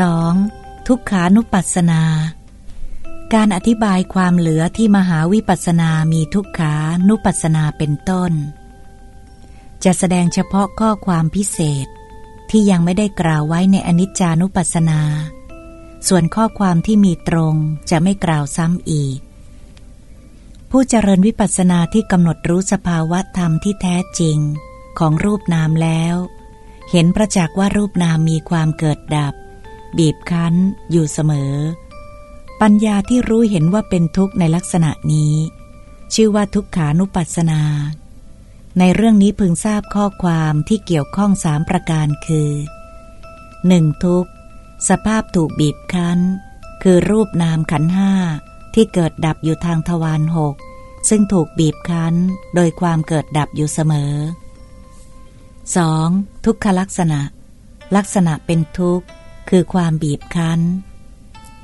2. ทุกขานุปัสสนา การอธิบายความเหลือที่มหาวิปัสสนามีทุกขานุปัสสนาเป็นต้น จะแสดงเฉพาะข้อความพิเศษ ที่ยังไม่ได้กล่าวไว้ในอนิจจานุปัสสนา ส่วนข้อความที่มีตรงจะไม่กล่าวซ้ำอีก ผู้เจริญวิปัสสนาที่กำหนดรู้สภาวะธรรมที่แท้จริงของรูปนามแล้ว เห็นประจักษ์ว่ารูปนามมีความเกิดดับ บีบคั้นอยู่เสมอ ปัญญาที่รู้เห็นว่าเป็นทุกข์ในลักษณะนี้ ชื่อว่าทุกขานุปัสสนา ในเรื่องนี้พึงทราบข้อความที่เกี่ยวข้องสามประการคือ 1. ทุกสภาพถูกบีบคั้น คือรูปนามขันห้าที่เกิดดับอยู่ทางทวารหกซึ่งถูกบีบคั้นโดยความเกิดดับอยู่เสมอ 2. ทุกขลักษณะ ลักษณะเป็นทุกข์ คือความบีบคั้น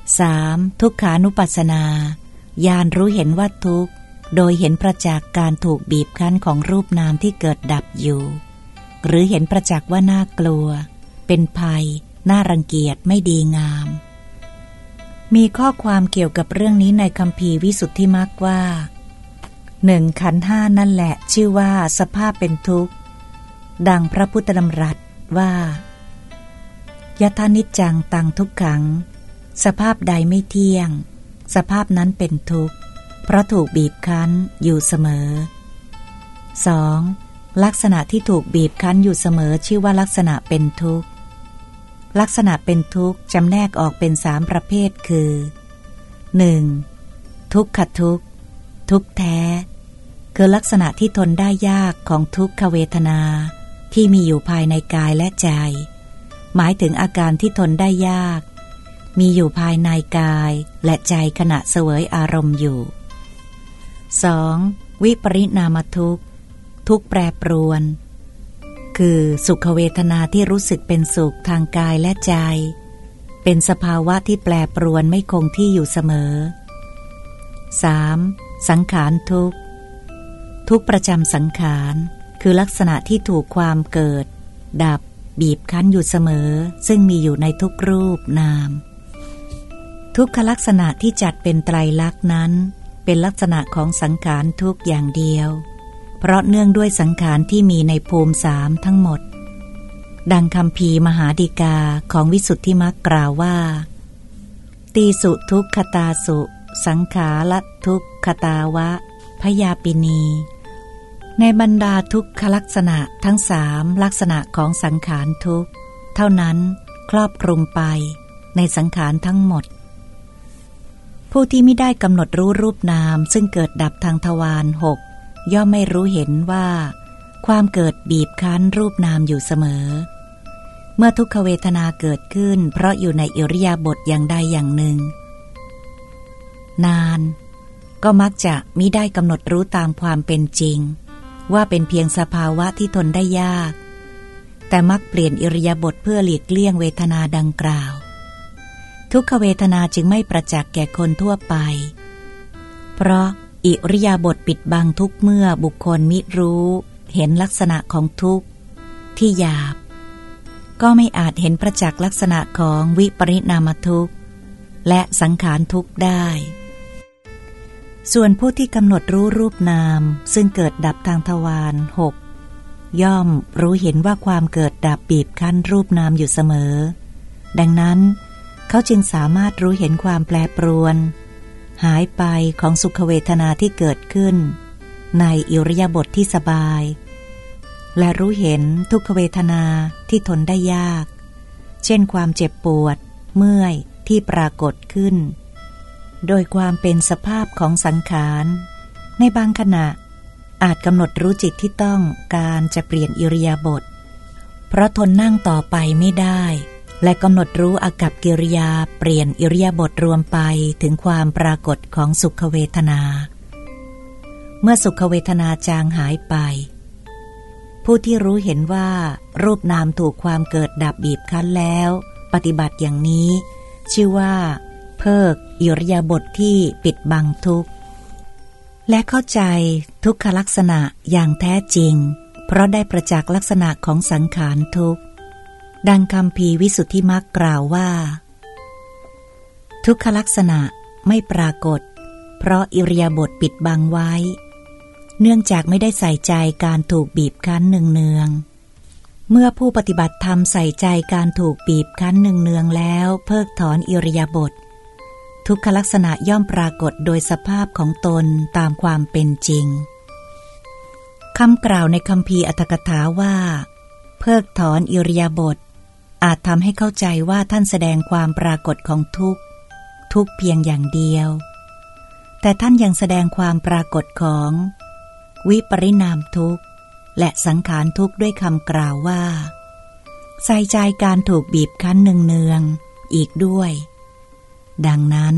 3. ทุกขานุปัสสนา ญาณรู้เห็นว่าทุกข์โดยเห็นประจักษ์การถูกบีบคั้นของรูปนามที่เกิดดับอยู่ หรือเห็นประจักษ์ว่าน่ากลัว เป็นภัย น่ารังเกียจไม่ดีงาม มีข้อความเกี่ยวกับเรื่องนี้ในคำพีวิสุทธิมักว่าหนึ่งขันห้านั่นแหละ ชื่อว่าสภาพเป็นทุกข์ ดังพระพุทธดำรัสว่า ยะทานิจจังตังทุกขัง สภาพใดไม่เที่ยง สภาพนั้นเป็นทุกข์ เพราะถูกบีบคั้นอยู่เสมอ 2. ลักษณะที่ถูกบีบคั้นอยู่เสมอชื่อว่าลักษณะเป็นทุกข์ ลักษณะเป็นทุกข์จำแนกออกเป็นสามประเภทคือ 1. ทุกขทุกข์ ทุกแท้ คือลักษณะที่ทนได้ยากของทุกขเวทนาที่มีอยู่ภายในกายและใจ หมายถึงอาการที่ทนได้ยาก มีอยู่ภายในกายและใจขณะเสวยอารมณ์อยู่ 2. วิปริณามทุกทุกแปรปรวน คือสุขเวทนาที่รู้สึกเป็นสุขทางกายและใจ เป็นสภาวะที่แปรปรวนไม่คงที่อยู่เสมอ 3. สังขารทุกทุกประจำสังขาร คือลักษณะที่ถูกความเกิด ดับ บีบคั้นอยู่เสมอ ซึ่งมีอยู่ในทุกรูปนาม ทุกขลักษณะที่จัดเป็นไตรลักษณ์นั้น เป็นลักษณะของสังขารทุกอย่างเดียว เพราะเนื่องด้วยสังขารที่มีในภูมิสามทั้งหมด ดังคำพีมหาดีกาของวิสุทธิมักกล่าวว่า ตีสุทุกขตาสุ สังขาละทุกขตาวะพยาปินี ในบรรดาทุกขลักษณะทั้งสามลักษณะของสังขารทุกเท่านั้นครอบคลุมไปในสังขารทั้งหมด ผู้ที่ไม่ได้กำหนดรู้รูปนามซึ่งเกิดดับทางทวารหกย่อมไม่รู้เห็นว่า ความเกิดบีบคั้นรูปนามอยู่เสมอ เมื่อทุกขเวทนาเกิดขึ้น เพราะอยู่ในอิริยาบถอย่างใดอย่างหนึ่ง นาน ก็มักจะมิได้กำหนดรู้ตามความเป็นจริง ว่าเป็นเพียงสภาวะที่ทนได้ยาก แต่มักเปลี่ยนอิริยาบถเพื่อหลีกเลี่ยงเวทนาดังกล่าว ทุกขเวทนาจึงไม่ประจักษ์แก่คนทั่วไป เพราะอิริยาบถปิดบังทุกเมื่อบุคคลมิรู้ เห็นลักษณะของทุกข์ ที่หยาบ ก็ไม่อาจเห็นประจักษ์ลักษณะของวิปริณามทุกข์ และสังขารทุกข์ได้ ส่วนผู้ที่กำหนดรู้รูปนาม ซึ่งเกิดดับทางทวารหกย่อมรู้เห็นว่าความเกิดดับบีบคั้นรูปนามอยู่เสมอ ดังนั้น เขาจึงสามารถรู้เห็นความแปรปรวน หายไปของสุขเวทนาที่เกิดขึ้น ในอิริยาบถทที่สบาย และรู้เห็นทุกขเวทนาที่ทนได้ยาก เช่นความเจ็บปวด เมื่อยที่ปรากฏขึ้น โดยความเป็นสภาพของสังขาร ในบางขณะ อาจกำหนดรู้จิตที่ต้องการจะเปลี่ยนอิริยาบถเพราะทนนั่งต่อไปไม่ได้ และกำหนดรู้อากับกิริยาเปลี่ยนอิริยาบถรวมไปถึงความปรากฏของสุขเวทนา เมื่อสุขเวทนาจางหายไป ผู้ที่รู้เห็นว่า รูปนามถูกความเกิดดับบีบคั้นแล้ว ปฏิบัติอย่างนี้ ชื่อว่า เพิกอิริยาบถทที่ปิดบังทุกข์ และเข้าใจทุกขลักษณะอย่างแท้จริง เพราะได้ประจักษ์ลักษณะของสังขารทุกข์ ดังคำพีวิสุทธิมักกล่าวว่า ทุกขลักษณะไม่ปรากฏ เพราะอิริยาบถปิดบังไว้ เนื่องจากไม่ได้ใส่ใจการถูกบีบคั้นเนืองๆเมื่อผู้ปฏิบัติธรรมใส่ใจการถูกบีบคั้นเนืองแล้ว เพิกถอนอิริยาบถ ทุกขลักษณะย่อมปรากฏโดยสภาพของตนตามความเป็นจริงคำกล่าวในคำพีอัตถกถาว่า เพิกถอนอิริยาบถอาจทำให้เข้าใจว่าท่านแสดงความปรากฏของทุกทุกเพียงอย่างเดียว แต่ท่านยังแสดงความปรากฏของ วิปริณามทุกข์ และสังขารทุกข์ด้วยคำกล่าวว่า ใส่ใจการถูกบีบคั้นเนืองๆอีกด้วย ดังนั้น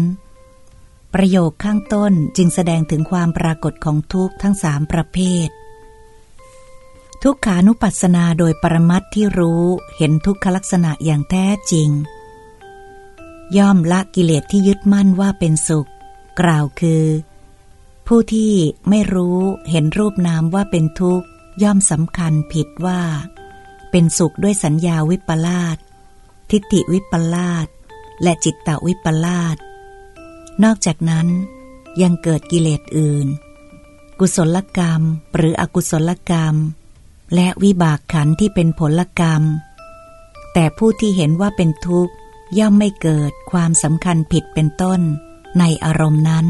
ประโยคข้างต้นจึงแสดงถึงความปรากฏของทุกข์ทั้งสามประเภท ทุกขานุปัสสนาโดยปรมัตที่รู้เห็นทุกขลักษณะอย่างแท้จริง ย่อมละกิเลสที่ยึดมั่นว่าเป็นสุข กล่าวคือ ผู้ที่ไม่รู้เห็นรูปนามว่าเป็นทุกข์ย่อมสำคัญผิดว่า เป็นสุขด้วยสัญญาวิปลาสทิฏฐิวิปลาส และจิตตวิปลาส นอกจากนั้นยังเกิดกิเลสอื่น กุศลกรรมหรืออกุศลกรรม และวิบากขันที่เป็นผลกรรม แต่ผู้ที่เห็นว่าเป็นทุกข์ย่อมไม่เกิดความสำคัญผิดเป็นต้นในอารมณ์นั้น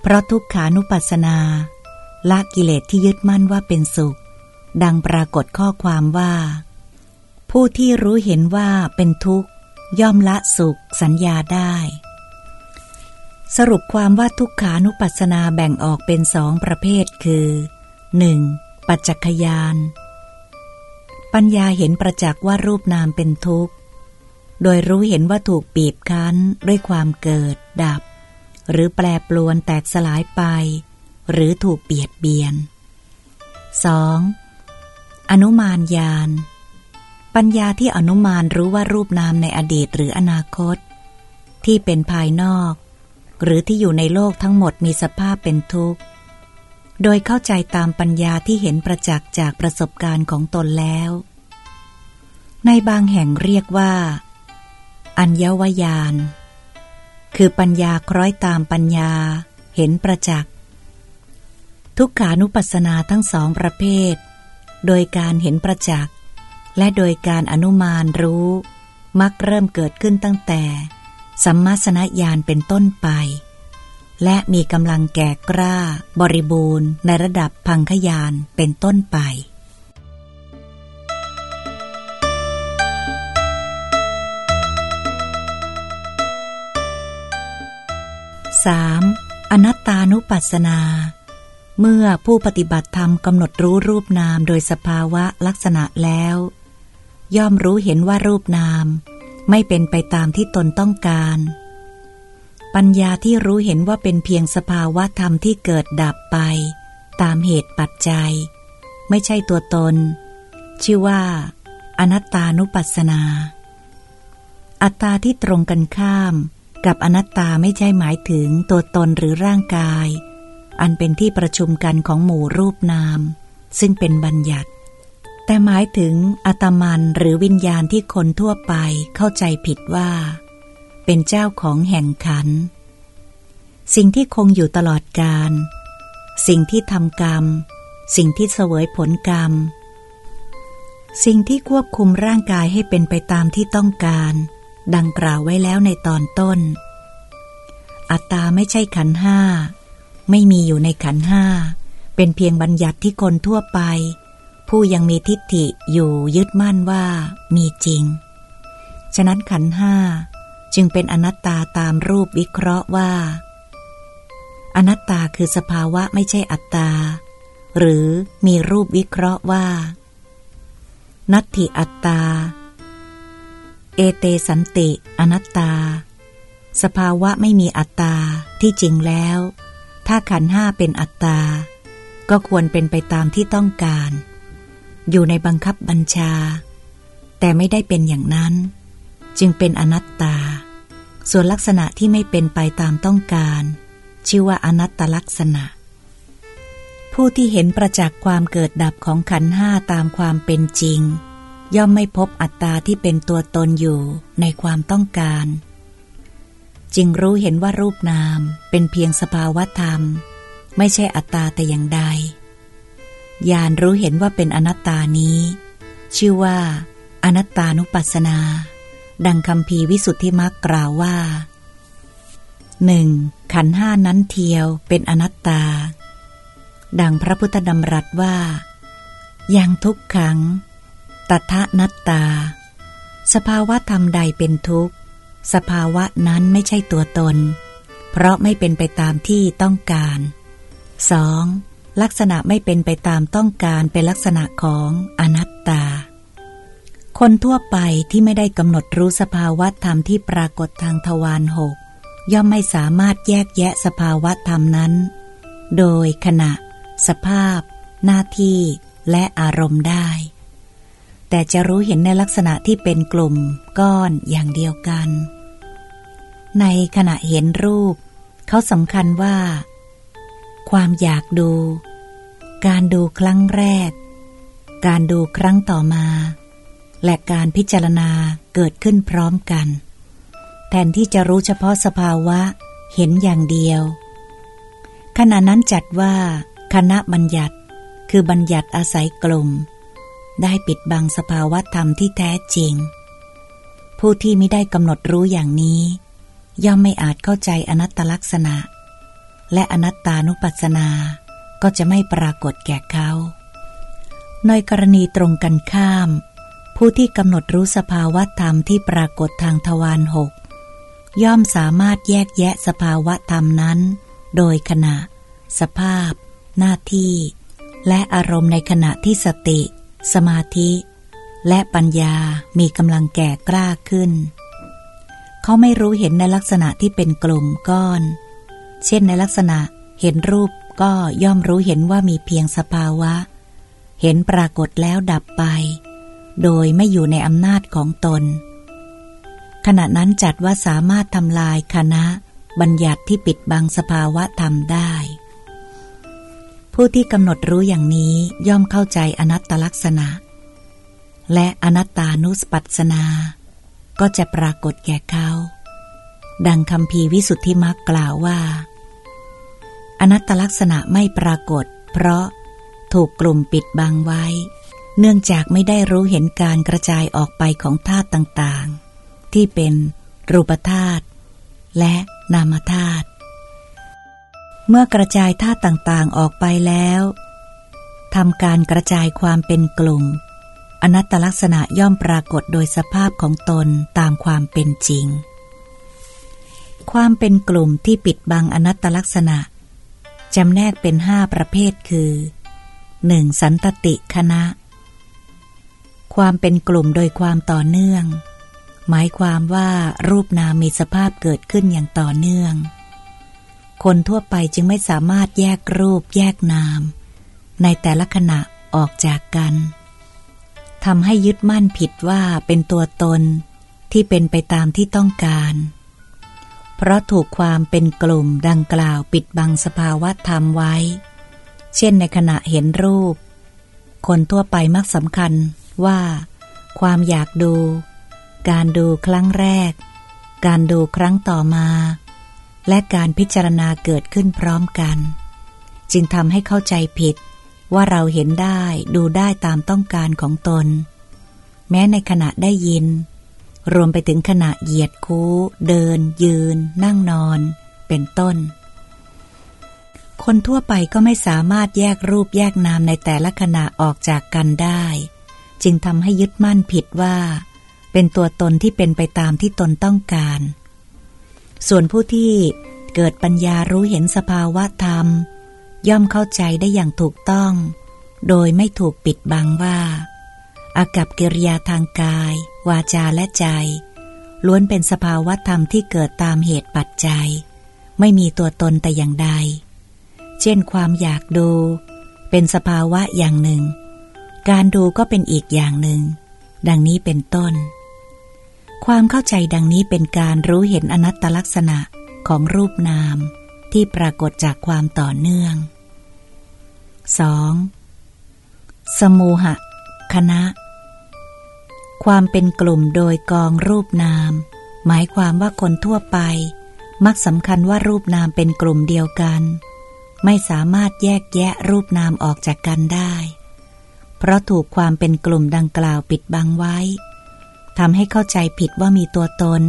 เพราะทุกขานุปัสสนาละกิเลสที่ยึดมั่นว่าเป็นสุข ดังปรากฏข้อความว่า ผู้ที่รู้เห็นว่าเป็นทุกข์ ย่อมละสุขสัญญาได้ สรุปความว่าทุกขานุปัสสนาแบ่งออกเป็นสองประเภทคือ 1. ปัจจักยาน ปัญญาเห็นประจักษ์ว่ารูปนามเป็นทุกข์ โดยรู้เห็นว่าถูกปีบคั้นด้วยความเกิดดับ หรือแปรปลวนแตกสลายไป หรือถูกเบียดเบียน 2. อนุมานญาณ ปัญญาที่อนุมานรู้ว่ารูปนามในอดีตหรืออนาคต ที่เป็นภายนอก หรือที่อยู่ในโลกทั้งหมดมีสภาพเป็นทุกข์ โดยเข้าใจตามปัญญาที่เห็นประจักษ์จากประสบการณ์ของตนแล้ว ในบางแห่งเรียกว่า อัญญวยาน คือปัญญาคล้อยตามปัญญา เห็นประจักษ์ ทุกขานุปัสสนาทั้งสองประเภท โดยการเห็นประจักษ์ และโดยการอนุมานรู้ มักเริ่มเกิดขึ้นตั้งแต่ สัมมาสนญาณเป็นต้นไป และมีกำลังแก่กล้า บริบูรณ์ ในระดับพังขยานเป็นต้นไป 3. อนัตตานุปัสสนา เมื่อผู้ปฏิบัติธรรมกำหนดรู้รูปนามโดยสภาวะลักษณะแล้ว ย่อมรู้เห็นว่ารูปนาม ไม่เป็นไปตามที่ตนต้องการ ปัญญาที่รู้เห็นว่าเป็นเพียงสภาวะธรรมที่เกิดดับไป ตามเหตุปัจจัย ไม่ใช่ตัวตน ชื่อว่า อนัตตานุปัสสนา อัตตาที่ตรงกันข้าม กับอนัตตาไม่ใช่หมายถึงตัวตนหรือร่างกาย อันเป็นที่ประชุมกันของหมู่รูปนาม ซึ่งเป็นบัญญัติ แต่หมายถึงอัตมันหรือวิญญาณที่คนทั่วไปเข้าใจผิดว่า เป็นเจ้าของแห่งขัน สิ่งที่คงอยู่ตลอดกาลสิ่งที่ทำกรรม สิ่งที่เสวยผลกรรม สิ่งที่ควบคุมร่างกายให้เป็นไปตามที่ต้องการ ดังกล่าวไว้แล้วในตอนต้น อัตตาไม่ใช่ขันห้า ไม่มีอยู่ในขันห้า เป็นเพียงบัญญัติที่คนทั่วไป ผู้ยังมีทิฏฐิอยู่ยึดมั่นว่ามีจริง ฉะนั้นขันห้าจึงเป็นอนัตตาตามรูปวิเคราะห์ว่า อนัตตาคือสภาวะไม่ใช่อัตตา หรือมีรูปวิเคราะห์ว่า นัตถิอัตตา เอเตสันติอนัตตา สภาวะไม่มีอัตตาที่จริงแล้ว ถ้าขันห้าเป็นอัตตา ก็ควรเป็นไปตามที่ต้องการ อยู่ในบังคับบัญชา แต่ไม่ได้เป็นอย่างนั้น จึงเป็นอนัตตา ส่วนลักษณะที่ไม่เป็นไปตามต้องการ ชื่อว่าอนัตตลักษณะ ผู้ที่เห็นประจักษ์ความเกิดดับของขันห้าตามความเป็นจริง ย่อมไม่พบอัตตาที่เป็นตัวตนอยู่ในความต้องการ จึงรู้เห็นว่ารูปนามเป็นเพียงสภาวะธรรม ไม่ใช่อัตตาแต่อย่างใด ญาณรู้เห็นว่าเป็นอนัตตานี้ ชื่อว่า อนัตตานุปัสสนา ดังคำพีวิสุทธิมักกล่าวว่าหนึ่งขันห้านั้นเทียวเป็นอนัตตา ดังพระพุทธดำรัสว่ายังทุกขัง ตัทะนัตตา สภาวะธรรมใดเป็นทุกข์ สภาวะนั้นไม่ใช่ตัวตน เพราะไม่เป็นไปตามที่ต้องการ 2. ลักษณะไม่เป็นไปตามต้องการเป็นลักษณะของอนัตตา คนทั่วไปที่ไม่ได้กำหนดรู้สภาวะธรรมที่ปรากฏทางทวารหกย่อมไม่สามารถแยกแยะสภาวะธรรมนั้น โดยขณะ สภาพ หน้าที่ และอารมณ์ได้ แต่จะรู้เห็นในลักษณะที่เป็นกลุ่ม ก้อนอย่างเดียวกัน ในขณะเห็นรูป เขาสำคัญว่า ความอยากดู การดูครั้งแรก การดูครั้งต่อมา และการพิจารณาเกิดขึ้นพร้อมกัน แทนที่จะรู้เฉพาะสภาวะ เห็นอย่างเดียว ขณะนั้นจัดว่า คณะบัญญัติ คือบัญญัติอาศัยกลุ่ม ได้ปิดบังสภาวะธรรมที่แท้จริง ผู้ที่ไม่ได้กำหนดรู้อย่างนี้ ย่อมไม่อาจเข้าใจอนัตตลักษณะ และอนัตตานุปัสสนา ก็จะไม่ปรากฏแก่เขา ในกรณีตรงกันข้าม ผู้ที่กำหนดรู้สภาวะธรรมที่ปรากฏทางทวารหกย่อมสามารถแยกแยะสภาวะธรรมนั้น โดยขณะ สภาพ หน้าที่ และอารมณ์ในขณะที่สติ สมาธิ และปัญญามีกำลังแก่กล้าขึ้น เขาไม่รู้เห็นในลักษณะที่เป็นกลุ่มก้อน เช่นในลักษณะเห็นรูปก็ย่อมรู้เห็นว่ามีเพียงสภาวะ เห็นปรากฏแล้วดับไป โดยไม่อยู่ในอำนาจของตน ขณะนั้นจัดว่าสามารถทำลายคณะ บัญญัติที่ปิดบังสภาวะธรรมได้ ผู้ที่กำหนดรู้อย่างนี้ย่อมเข้าใจอนัตตลักษณะ และอนัตตานุสปัสนา ก็จะปรากฏแก่เขา ดังคำพีวิสุทธิมักกล่าวว่า อนัตตลักษณะไม่ปรากฏ เพราะถูกกลุ่มปิดบังไว้ เนื่องจากไม่ได้รู้เห็นการกระจายออกไปของธาตุต่างๆ ที่เป็นรูปธาตุและนามธาตุเมื่อกระจายธาตุต่างๆออกไปแล้วทำการกระจายความเป็นกลุ่ม อนัตตลักษณะย่อมปรากฏโดยสภาพของตนตามความเป็นจริง ความเป็นกลุ่มที่ปิดบังอนัตตลักษณะ จำแนกเป็นห้าประเภทคือ 1. สันตติคณะ ความเป็นกลุ่มโดยความต่อเนื่อง หมายความว่ารูปนามมีสภาพเกิดขึ้นอย่างต่อเนื่อง คนทั่วไปจึงไม่สามารถแยกรูปแยกนาม ในแต่ละขณะออกจากกันทำให้ยึดมั่นผิดว่าเป็นตัวตนที่เป็นไปตามที่ต้องการ เพราะถูกความเป็นกลุ่มดังกล่าวปิดบังสภาวะธรรมไว้ เช่นในขณะเห็นรูป คนทั่วไปมักสำคัญว่า ความอยากดู การดูครั้งแรก การดูครั้งต่อมา และการพิจารณาเกิดขึ้นพร้อมกัน จึงทำให้เข้าใจผิดว่าเราเห็นได้ดูได้ตามต้องการของตน แม้ในขณะได้ยิน รวมไปถึงขณะเหยียดคู้ เดิน ยืน นั่งนอน เป็นต้น คนทั่วไปก็ไม่สามารถแยกรูปแยกนามในแต่ละขณะออกจากกันได้ จึงทำให้ยึดมั่นผิดว่า เป็นตัวตนที่เป็นไปตามที่ตนต้องการ ส่วนผู้ที่เกิดปัญญารู้เห็นสภาวะธรรม ย่อมเข้าใจได้อย่างถูกต้อง โดยไม่ถูกปิดบังว่า อากับกิริยาทางกาย วาจาและใจ ล้วนเป็นสภาวะธรรมที่เกิดตามเหตุปัจจัย ไม่มีตัวตนแต่อย่างใด เช่นความอยากดู เป็นสภาวะอย่างหนึ่ง การดูก็เป็นอีกอย่างหนึ่ง ดังนี้เป็นต้น ความเข้าใจดังนี้เป็นการรู้เห็นอนัตตลักษณะของรูปนามที่ปรากฏจากความต่อเนื่อง 2. สมูหะ คณะ ความเป็นกลุ่มโดยกองรูปนาม หมายความว่าคนทั่วไป มักสำคัญว่ารูปนามเป็นกลุ่มเดียวกัน ไม่สามารถแยกแยะรูปนามออกจากกันได้ เพราะถูกความเป็นกลุ่มดังกล่าวปิดบังไว้ทำให้เข้าใจผิดว่ามีตัวตน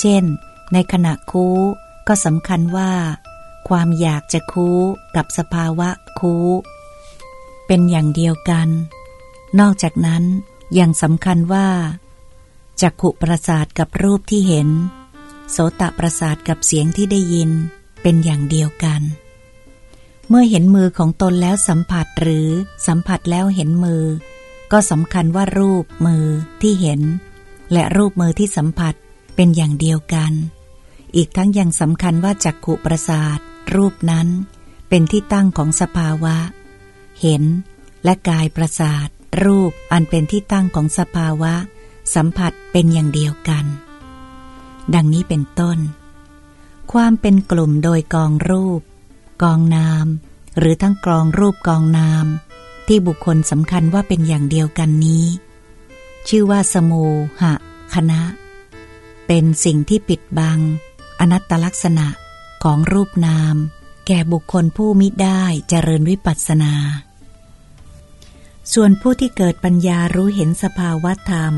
เช่น ในขณะคูก็สำคัญว่า ความอยากจะคูกับสภาวะคูเป็นอย่างเดียวกัน นอกจากนั้น อยังสำคัญว่าจักขุประสาทกับรูปที่เห็น โสตประสาทกับเสียงที่ได้ยินเป็นอย่างเดียวกัน เมื่อเห็นมือของตนแล้วสัมผัสหรือสัมผัสแล้วเห็นมือ ก็สำคัญว่ารูปมือที่เห็น และรูปมือที่สัมผัสเป็นอย่างเดียวกัน อีกทั้งยังสำคัญว่าจักขุประสาท รูปนั้น เป็นที่ตั้งของสภาวะ เห็นและกายประสาท รูปอันเป็นที่ตั้งของสภาวะ สัมผัสเป็นอย่างเดียวกัน ดังนี้เป็นต้น ความเป็นกลุ่มโดยกองรูป กองนาม หรือทั้งกองรูปกองนาม ที่บุคคลสำคัญว่าเป็นอย่างเดียวกันนี้ ชื่อว่าสมูหะคณะ เป็นสิ่งที่ปิดบัง อนัตตลักษณะของรูปนาม แก่บุคคลผู้มิได้เจริญวิปัสสนา ส่วนผู้ที่เกิดปัญญารู้เห็นสภาวะธรรม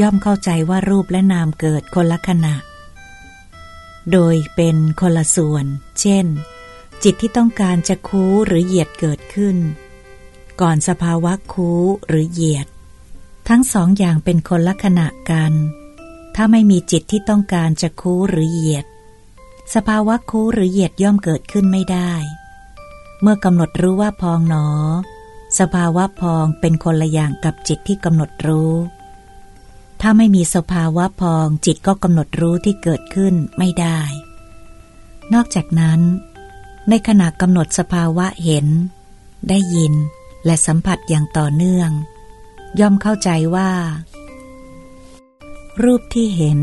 ย่อมเข้าใจว่ารูปและนามเกิดคนละขณะ โดยเป็นคนละส่วน เช่น จิตที่ต้องการจะคูหรือเหยียดเกิดขึ้น ก่อนสภาวะคูหรือเหยียด ทั้งสองอย่างเป็นคนละขณะกัน ถ้าไม่มีจิตที่ต้องการจะคูหรือเหยียด สภาวะคูหรือเหยียดย่อมเกิดขึ้นไม่ได้ เมื่อกำหนดรู้ว่าพองหนอ สภาวะพองเป็นคนละอย่างกับจิตที่กำหนดรู้ ถ้าไม่มีสภาวะพองจิตก็กำหนดรู้ที่เกิดขึ้นไม่ได้ นอกจากนั้น ในขณะกำหนดสภาวะเห็น ได้ยินและสัมผัสอย่างต่อเนื่อง ย่อมเข้าใจว่า รูปที่เห็น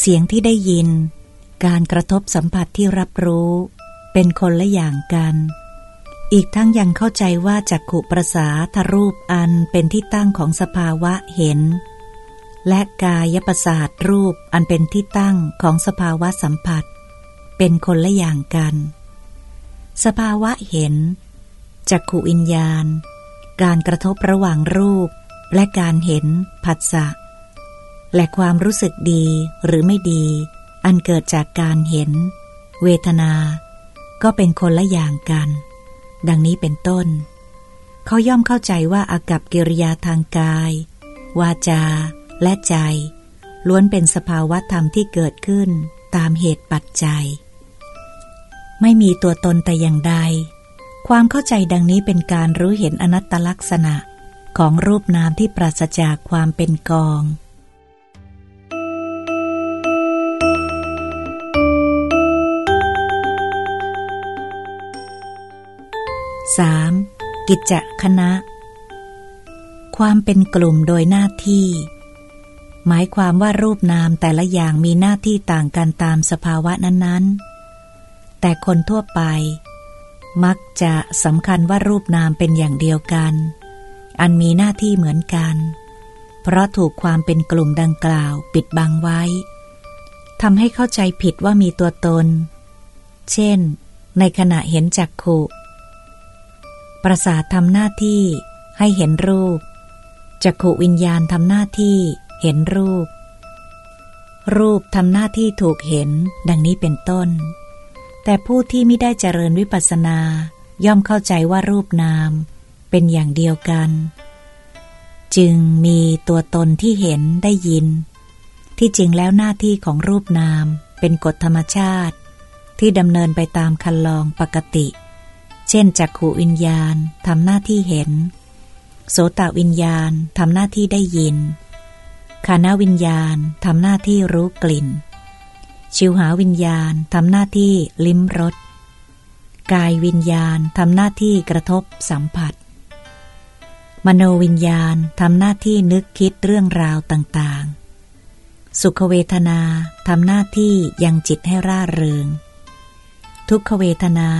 เสียงที่ได้ยิน การกระทบสัมผัสที่รับรู้ เป็นคนละอย่างกัน อีกทั้งยังเข้าใจว่าจักขุประสาทรูปอันเป็นที่ตั้งของสภาวะเห็น และกายประสาทรูปอันเป็นที่ตั้งของสภาวะสัมผัส เป็นคนละอย่างกัน สภาวะเห็นจักขุอิญญาณ การกระทบระหว่างรูป และการเห็นผัสสะและความรู้สึกดีหรือไม่ดี อันเกิดจากการเห็น เวทนา ก็เป็นคนละอย่างกัน ดังนี้เป็นต้น เขาย่อมเข้าใจว่าอากับกิริยาทางกาย วาจา และใจ ล้วนเป็นสภาวะธรรมที่เกิดขึ้นตามเหตุปัจจัย ไม่มีตัวตนแต่อย่างใด ความเข้าใจดังนี้เป็นการรู้เห็นอนัตตลักษณะของรูปนามที่ปราศจากความเป็นกอง 3. กิจจคณะ ความเป็นกลุ่มโดยหน้าที่ หมายความว่ารูปนามแต่ละอย่างมีหน้าที่ต่างกันตามสภาวะนั้นๆ แต่คนทั่วไป มักจะสำคัญว่ารูปนามเป็นอย่างเดียวกัน อันมีหน้าที่เหมือนกัน เพราะถูกความเป็นกลุ่มดังกล่าวปิดบังไว้ทำให้เข้าใจผิดว่ามีตัวตน เช่น ในขณะเห็นจักขุ ประสาททำหน้าที่ให้เห็นรูป จักขวิญญาณทำหน้าที่เห็นรูป รูปทำหน้าที่ถูกเห็นดังนี้เป็นต้น แต่ผู้ที่ไม่ได้เจริญวิปัสสนา ย่อมเข้าใจว่ารูปนามเป็นอย่างเดียวกัน จึงมีตัวตนที่เห็นได้ยิน ที่จริงแล้วหน้าที่ของรูปนามเป็นกฎธรรมชาติ ที่ดำเนินไปตามคันลองปกติเเช่นจักขูวิญญาณทำหน้าที่เห็น โสตวิญญาณทำหน้าที่ได้ยินคานาวิญญาณทำหน้าที่รู้กลิ่น ชิวหาวิญญาณทำหน้าที่ลิ้มรส กายวิญญาณทำหน้าที่กระทบสัมผัส มโนวิญญาณทำหน้าที่นึกคิดเรื่องราวต่างๆ สุขเวทนาทำหน้าที่ยังจิตให้ร่าเริง ทุกขเวทนา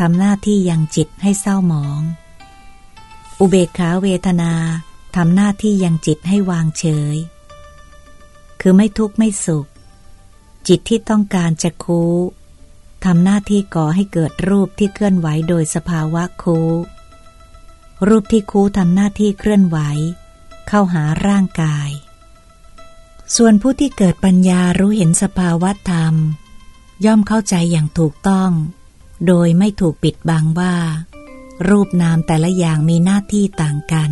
ทำหน้าที่ยังจิตให้เศร้าหมอง อุเบกขาเวทนาทำหน้าที่ยังจิตให้วางเฉย คือไม่ทุกข์ไม่สุข จิตที่ต้องการจะคูทำหน้าที่ก่อให้เกิดรูปที่เคลื่อนไหวโดยสภาวะคูรูปที่คูทำหน้าที่เคลื่อนไหว เข้าหาร่างกาย ส่วนผู้ที่เกิดปัญญารู้เห็นสภาวะธรรม ย่อมเข้าใจอย่างถูกต้อง โดยไม่ถูกปิดบังว่า รูปนามแต่ละอย่างมีหน้าที่ต่างกัน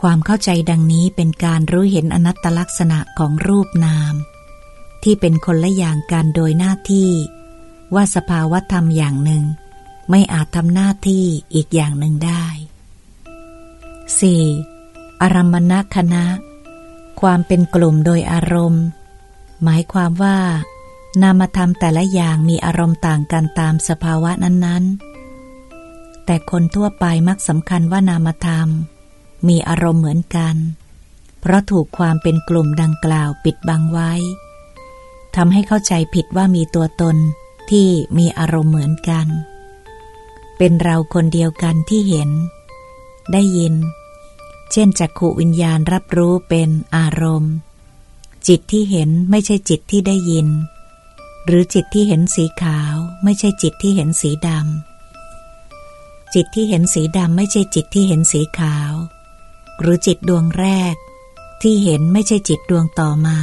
ความเข้าใจดังนี้เป็นการรู้เห็นอนัตตลักษณะของรูปนาม ที่เป็นคนละอย่างกันโดยหน้าที่ ว่าสภาวธรรมอย่างหนึ่ง ไม่อาจทำหน้าที่อีกอย่างหนึ่งได้ 4. อารัมมณคณะ ความเป็นกลุ่มโดยอารมณ์ หมายความว่า นามธรรมแต่ละอย่างมีอารมณ์ต่างกันตามสภาวะนั้นๆ แต่คนทั่วไปมักสำคัญว่านามธรรม มีอารมณ์เหมือนกัน เพราะถูกความเป็นกลุ่มดังกล่าวปิดบังไว้ทำให้เข้าใจผิดว่ามีตัวตนที่มีอารมณ์เหมือนกัน เป็นเราคนเดียวกันที่เห็น ได้ยิน เช่นจักขวิญญาณรับรู้เป็นอารมณ์ จิตที่เห็นไม่ใช่จิตที่ได้ยิน หรือจิตที่เห็นสีขาว ไม่ใช่จิตที่เห็นสีดำจิตที่เห็นสีดำไม่ใช่จิตที่เห็นสีขาว หรือจิตดวงแรก ที่เห็นไม่ใช่จิตดวงต่อมา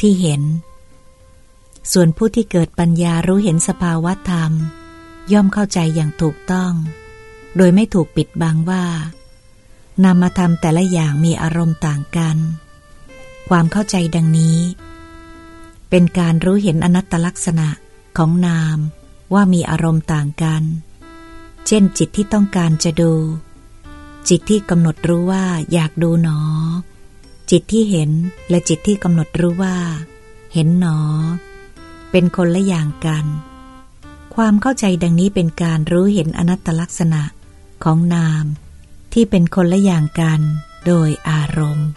ที่เห็น ส่วนผู้ที่เกิดปัญญารู้เห็นสภาวะธรรม ย่อมเข้าใจอย่างถูกต้อง โดยไม่ถูกปิดบังว่านามธรรมแต่ละอย่างมีอารมณ์ต่างกัน ความเข้าใจดังนี้ เป็นการรู้เห็นอนัตตลักษณะของนามว่ามีอารมณ์ต่างกัน เช่นจิตที่ต้องการจะดู จิตที่กำหนดรู้ว่าอยากดูหนอ จิตที่เห็นและจิตที่กำหนดรู้ว่า เห็นหนอ เป็นคนละอย่างกัน ความเข้าใจดังนี้เป็นการรู้เห็นอนัตตลักษณะของนาม ที่เป็นคนละอย่างกันโดยอารมณ์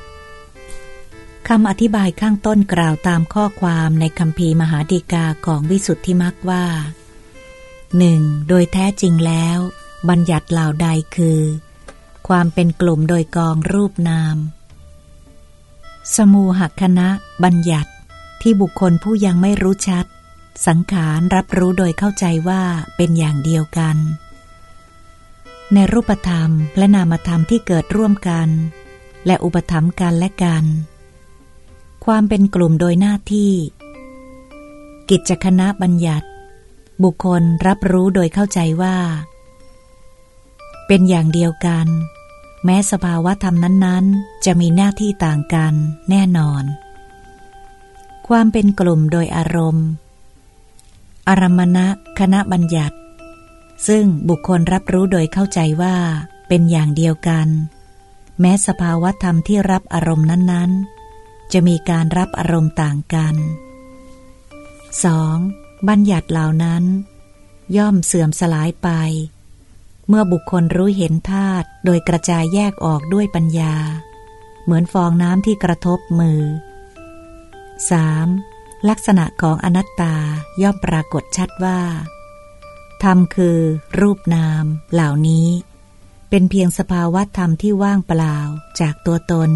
คำอธิบายข้างต้นกล่าวตามข้อความในคำพีมหาดีกาของวิสุทธิมักว่าหนึ่งโดยแท้จริงแล้ว บัญญัติเหล่าใดคือ ความเป็นกลุ่มโดยกองรูปนาม สมูหคณะ บัญญัติที่บุคคลผู้ยังไม่รู้ชัด สังขารรับรู้โดยเข้าใจว่าเป็นอย่างเดียวกัน ในรูปธรรมและนามธรรมที่เกิดร่วมกัน และอุปธรรมกันและกัน ความเป็นกลุ่มโดยหน้าที่ กิจคณะบัญญัติ บุคคลรับรู้โดยเข้าใจว่า เป็นอย่างเดียวกัน แม้สภาวะธรรมนั้นๆ จะมีหน้าที่ต่างกันแน่นอน ความเป็นกลุ่มโดยอารมณ์ อารมณะคณะบัญญัติ ซึ่งบุคคลรับรู้โดยเข้าใจว่าเป็นอย่างเดียวกัน แม้สภาวะธรรมที่รับอารมณ์นั้นๆ จะมีการรับอารมณ์ต่างกัน 2. บัญญัติเหล่านั้น ย่อมเสื่อมสลายไป เมื่อบุคคลรู้เห็นธาตุโดยกระจายแยกออกด้วยปัญญา เหมือนฟองน้ำที่กระทบมือ 3. ลักษณะของอนัตตาย่อมปรากฏชัดว่าธรรมคือ รูปนามเหล่านี้ เป็นเพียงสภาวะธรรมที่ว่างเปล่าจากตัวตน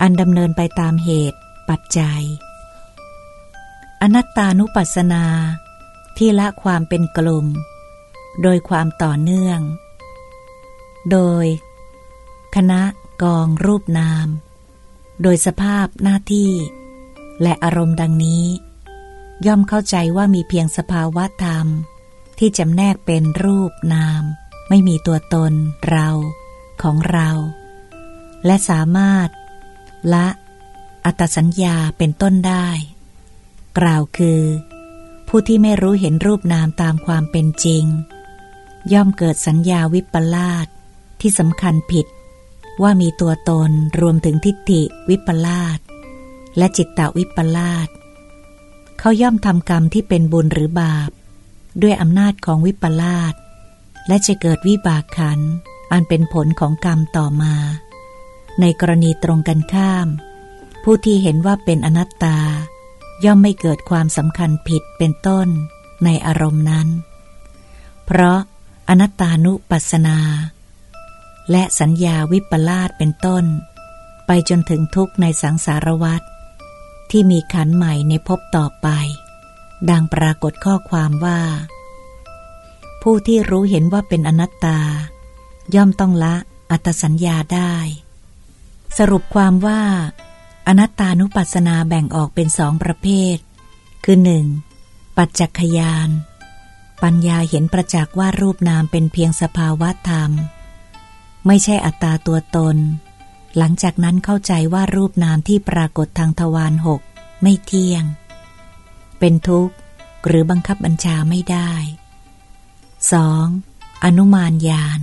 อันดำเนินไปตามเหตุปัจจัย อนัตตานุปัสสนา ที่ละความเป็นกลุ่ม โดยความต่อเนื่อง โดย คณะกองรูปนาม โดยสภาพหน้าที่ และอารมณ์ดังนี้ ย่อมเข้าใจว่ามีเพียงสภาวะธรรม ที่จำแนกเป็นรูปนาม ไม่มีตัวตนเรา ของเรา และสามารถ ละ อัตสัญญาเป็นต้นได้ กล่าวคือ ผู้ที่ไม่รู้เห็นรูปนามตามความเป็นจริง ย่อมเกิดสัญญาวิปลาสที่สำคัญผิด ว่ามีตัวตนรวมถึงทิฏฐิวิปลาสและจิตตวิปลาสเขาย่อมทำกรรมที่เป็นบุญหรือบาป ด้วยอำนาจของวิปลาสและจะเกิดวิบากขันอันเป็นผลของกรรมต่อมา ในกรณีตรงกันข้าม ผู้ที่เห็นว่าเป็นอนัตตา ย่อมไม่เกิดความสำคัญผิดเป็นต้นในอารมณ์นั้น เพราะอนัตตานุปัสสนา และสัญญาวิปลาสเป็นต้น ไปจนถึงทุกข์ในสังสารวัฏที่มีขันใหม่ในภพต่อไป ดังปรากฏข้อความว่า ผู้ที่รู้เห็นว่าเป็นอนัตตา ย่อมต้องละอัตสัญญาได้ สรุปความว่า อนัตตานุปัสสนาแบ่งออกเป็นสองประเภท คือหนึ่งปัจจักขยาน ปัญญาเห็นประจักษ์ว่ารูปนามเป็นเพียงสภาวะธรรม ไม่ใช่อัตตาตัวตน หลังจากนั้นเข้าใจว่ารูปนามที่ปรากฏทางทวารหกไม่เที่ยง เป็นทุกข์หรือบังคับบัญชาไม่ได้ 2. อนุมานญาณ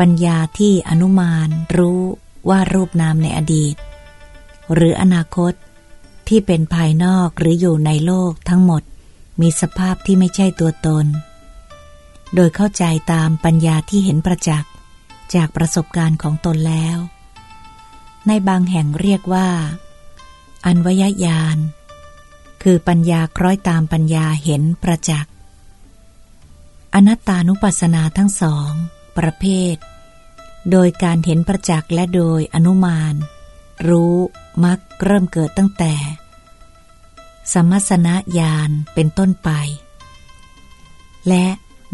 ปัญญาที่อนุมานรู้ ว่ารูปนามในอดีต หรืออนาคตที่เป็นภายนอกหรืออยู่ในโลกทั้งหมดมีสภาพที่ไม่ใช่ตัวตน โดยเข้าใจตามปัญญาที่เห็นประจักษ์จากประสบการณ์ของตนแล้ว ในบางแห่งเรียกว่า อันวยญาณคือปัญญาคล้อยตามปัญญาเห็นประจักษ์อนัตตานุปัสสนาทั้งสอง ประเภท โดยการเห็นประจักษ์และโดยอนุมาน รู้มักเริ่มเกิดตั้งแต่ สมัสนญาณเป็นต้นไป และ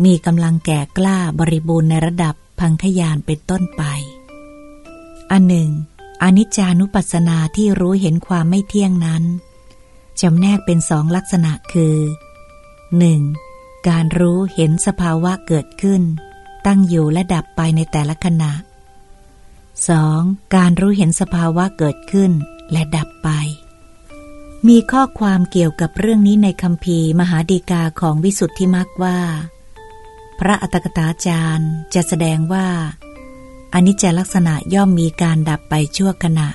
มีกำลังแก่กล้าบริบูรณ์ในระดับพังขยานเป็นต้นไป อันหนึ่ง อนิจจานุปัสสนาที่รู้เห็นความไม่เที่ยงนั้นจำแนกเป็นสองลักษณะคือ 1. การรู้เห็นสภาวะเกิดขึ้น ตั้งอยู่และดับไปในแต่ละขณะ 2. การรู้เห็นสภาวะเกิดขึ้นและดับไป มีข้อความเกี่ยวกับเรื่องนี้ในคำพีมหาดีกาของวิสุทธิมักว่า พระอัตกถาจารย์จะแสดงว่าอนิจจลักษณะย่อมมีการดับไปชั่วขณะ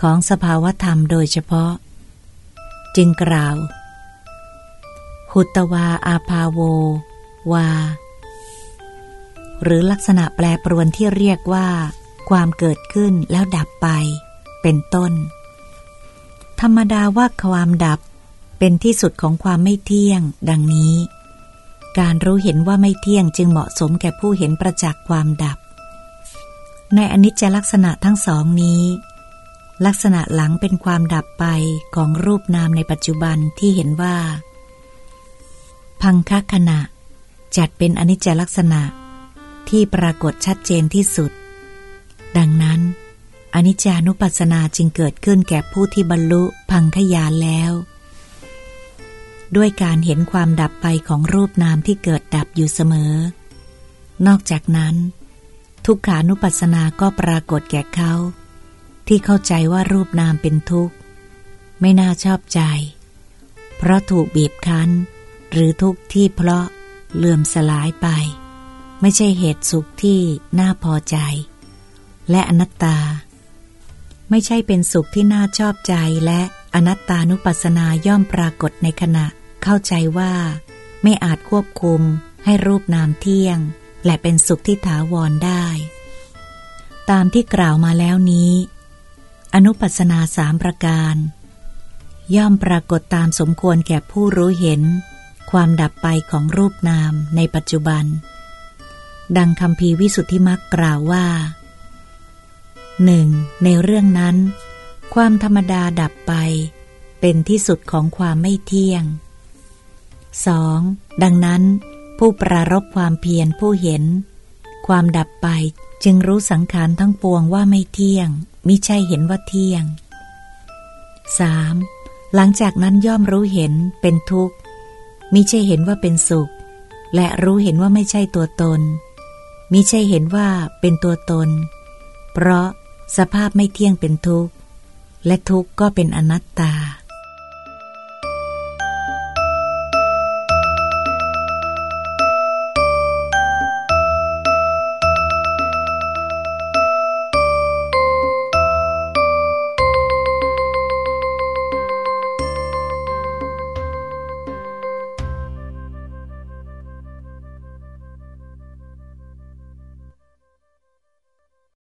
ของสภาวธรรมโดยเฉพาะ จึงกล่าว หุตวาอาภาโว วา หรือลักษณะแปลปรวนที่เรียกว่า ความเกิดขึ้นแล้วดับไป เป็นต้น ธรรมดาว่าความดับเป็นที่สุดของความไม่เที่ยง ดังนี้ การรู้เห็นว่าไม่เที่ยงจึงเหมาะสมแก่ผู้เห็นประจักษ์ความดับ ในอนิจจลักษณะทั้งสองนี้ ลักษณะหลังเป็นความดับไปของรูปนามในปัจจุบันที่เห็นว่า พังคขณะจัดเป็นอนิจจลักษณะ ที่ปรากฏชัดเจนที่สุด ดังนั้น อนิจจานุปัสสนาจึงเกิดขึ้นแก่ผู้ที่บรรลุพังขยานแล้ว ด้วยการเห็นความดับไปของรูปนามที่เกิดดับอยู่เสมอ นอกจากนั้น ทุกขานุปัสสนาก็ปรากฏแก่เขา ที่เข้าใจว่ารูปนามเป็นทุกข์ ไม่น่าชอบใจ เพราะถูกบีบคั้น หรือทุกข์ที่เพราะเลื่อมสลายไป ไม่ใช่เหตุสุขที่น่าพอใจ และอนัตตา ไม่ใช่เป็นสุขที่น่าชอบใจและอนัตตานุปัสสนาย่อมปรากฏในขณะเข้าใจว่า ไม่อาจควบคุมให้รูปนามเที่ยง และเป็นสุขที่ถาวรได้ ตามที่กล่าวมาแล้วนี้ อนุปัสสนาสามประการ ย่อมปรากฏตามสมควรแก่ผู้รู้เห็น ความดับไปของรูปนามในปัจจุบัน ดังคำพีวิสุทธิมักกล่าวว่าหนึ่งในเรื่องนั้น ความธรรมดาดับไป เป็นที่สุดของความไม่เที่ยง 2. ดังนั้นผู้ปรารบความเพียรผู้เห็น ความดับไปจึงรู้สังขารทั้งปวงว่าไม่เที่ยงมิใช่เห็นว่าเที่ยง 3. หลังจากนั้นย่อมรู้เห็นเป็นทุกข์มิใช่เห็นว่าเป็นสุข และรู้เห็นว่าไม่ใช่ตัวตน มิใช่เห็นว่าเป็นตัวตน เพราะสภาพไม่เที่ยงเป็นทุกข์ และทุกข์ก็เป็นอนัตตา